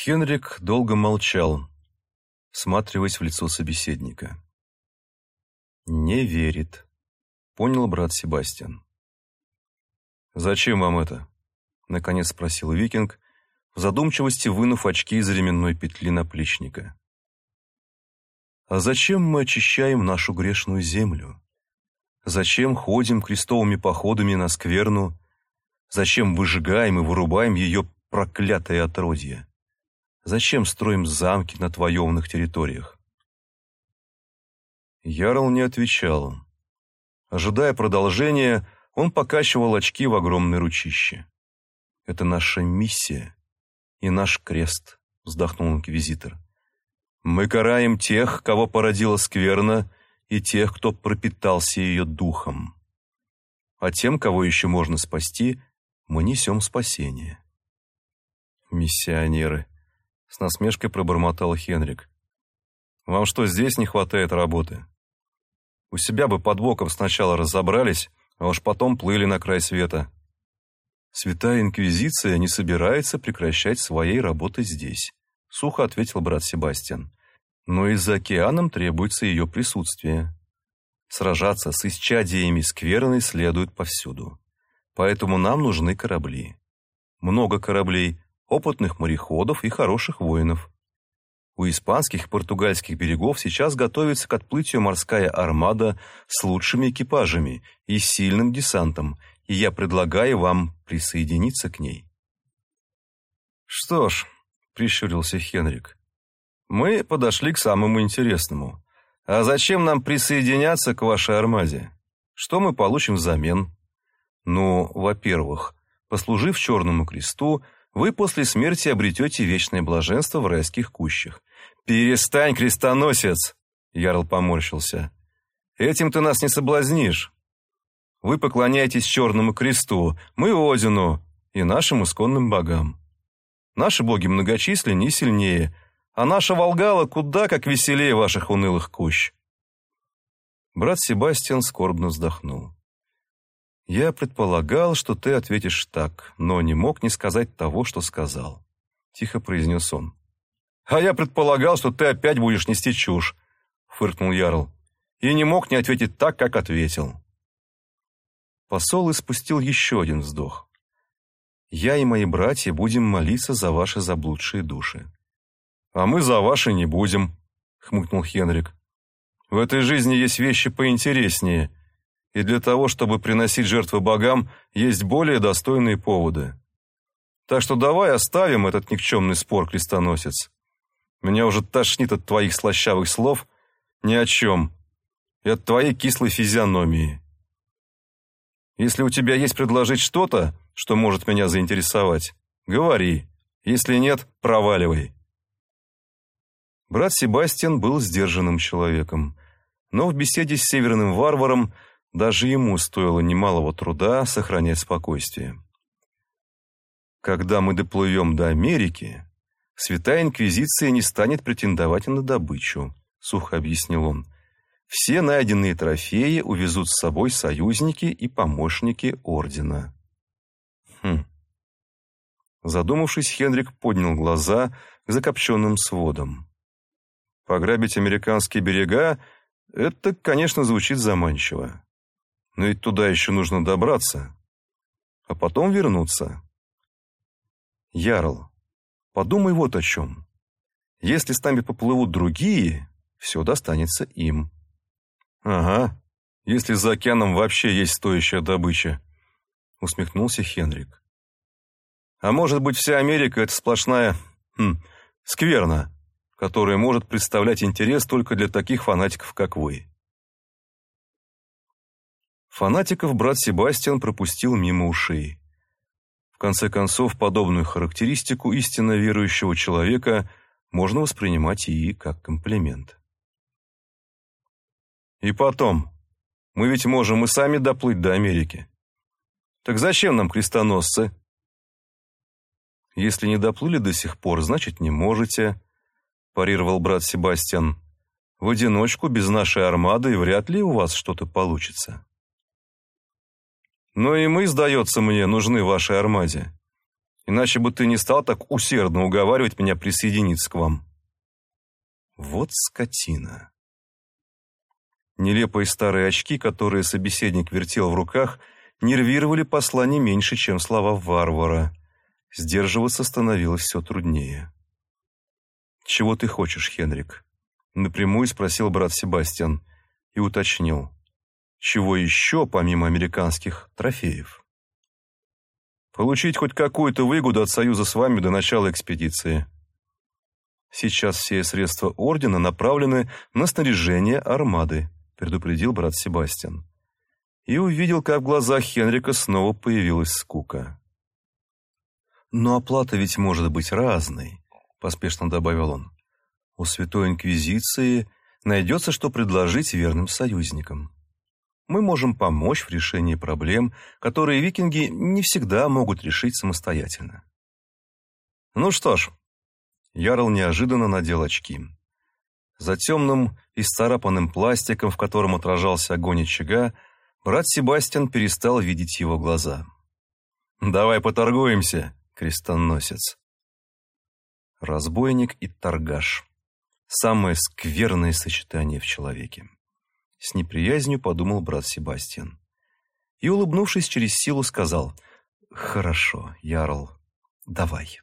Хенрик долго молчал, всматриваясь в лицо собеседника. «Не верит», — понял брат Себастьян. «Зачем вам это?» — наконец спросил викинг, в задумчивости вынув очки из ременной петли наплечника. «А зачем мы очищаем нашу грешную землю? Зачем ходим крестовыми походами на скверну? Зачем выжигаем и вырубаем ее проклятое отродье? Зачем строим замки на твоевных территориях?» Ярл не отвечал. Ожидая продолжения, он покачивал очки в огромной ручище. «Это наша миссия и наш крест», — вздохнул инквизитор. «Мы караем тех, кого породила скверно, и тех, кто пропитался ее духом. А тем, кого еще можно спасти, мы несем спасение». «Миссионеры», — с насмешкой пробормотал Хенрик. «Вам что, здесь не хватает работы? У себя бы под боком сначала разобрались, а уж потом плыли на край света. Святая Инквизиция не собирается прекращать своей работы здесь, сухо ответил брат Себастьян. Но и за океаном требуется ее присутствие. Сражаться с исчадиями скверны следует повсюду. Поэтому нам нужны корабли. Много кораблей, опытных мореходов и хороших воинов. У испанских и португальских берегов сейчас готовится к отплытию морская армада с лучшими экипажами и сильным десантом, и я предлагаю вам присоединиться к ней. Что ж, прищурился Хенрик, мы подошли к самому интересному. А зачем нам присоединяться к вашей армаде? Что мы получим взамен? Ну, во-первых, послужив Черному кресту, вы после смерти обретете вечное блаженство в райских кущах. «Перестань, крестоносец!» — Ярл поморщился. «Этим ты нас не соблазнишь. Вы поклоняетесь Черному кресту, мы Одину и нашим исконным богам. Наши боги многочисленнее и сильнее, а наша Волгала куда как веселее ваших унылых кущ». Брат Себастьян скорбно вздохнул. «Я предполагал, что ты ответишь так, но не мог не сказать того, что сказал», — тихо произнес он. «А я предполагал, что ты опять будешь нести чушь», — фыркнул Ярл. И не мог не ответить так, как ответил. Посол испустил еще один вздох. «Я и мои братья будем молиться за ваши заблудшие души». «А мы за ваши не будем», — хмыкнул Хенрик. «В этой жизни есть вещи поинтереснее, и для того, чтобы приносить жертвы богам, есть более достойные поводы. Так что давай оставим этот никчемный спор, крестоносец. Меня уже тошнит от твоих слащавых слов ни о чем и от твоей кислой физиономии. Если у тебя есть предложить что-то, что может меня заинтересовать, говори. Если нет, проваливай. Брат Себастьян был сдержанным человеком, но в беседе с северным варваром даже ему стоило немалого труда сохранять спокойствие. Когда мы доплывем до Америки, Святая Инквизиция не станет претендовать на добычу, сухо объяснил он. Все найденные трофеи увезут с собой союзники и помощники ордена. Хм. Задумавшись, Хенрик поднял глаза к закопченным сводам. Пограбить американские берега — это, конечно, звучит заманчиво. Но ведь туда еще нужно добраться, а потом вернуться. Ярл, Подумай вот о чем. Если с нами поплывут другие, все достанется им. Ага, если за океаном вообще есть стоящая добыча, усмехнулся Хенрик. А может быть, вся Америка — это сплошная хм, скверна, которая может представлять интерес только для таких фанатиков, как вы. Фанатиков брат Себастьян пропустил мимо ушей. В конце концов, подобную характеристику истинно верующего человека можно воспринимать и как комплимент. И потом, мы ведь можем и сами доплыть до Америки. Так зачем нам крестоносцы? Если не доплыли до сих пор, значит, не можете, парировал брат Себастьян. В одиночку, без нашей армады, вряд ли у вас что-то получится. Но и мы, сдается мне, нужны вашей армаде. Иначе бы ты не стал так усердно уговаривать меня присоединиться к вам. Вот скотина. Нелепые старые очки, которые собеседник вертел в руках, нервировали посла не меньше, чем слова варвара. Сдерживаться становилось все труднее. «Чего ты хочешь, Хенрик?» Напрямую спросил брат Себастьян и уточнил. «Чего еще, помимо американских трофеев?» «Получить хоть какую-то выгоду от союза с вами до начала экспедиции», Сейчас все средства ордена направлены на снаряжение армады предупредил брат Себастьян. И увидел, как в глазах Хенрика снова появилась скука. «Но оплата ведь может быть разной», — поспешно добавил он. «У Святой Инквизиции найдется, что предложить верным союзникам. Мы можем помочь в решении проблем, которые викинги не всегда могут решить самостоятельно». «Ну что ж», — Ярл неожиданно надел очки. За темным и старапанным пластиком, в котором отражался огонь очага, брат Себастьян перестал видеть его глаза. «Давай поторгуемся, крестоносец!» Разбойник и торгаш. Самое скверное сочетание в человеке. С неприязнью подумал брат Себастьян. И, улыбнувшись через силу, сказал, «Хорошо, Ярл, давай».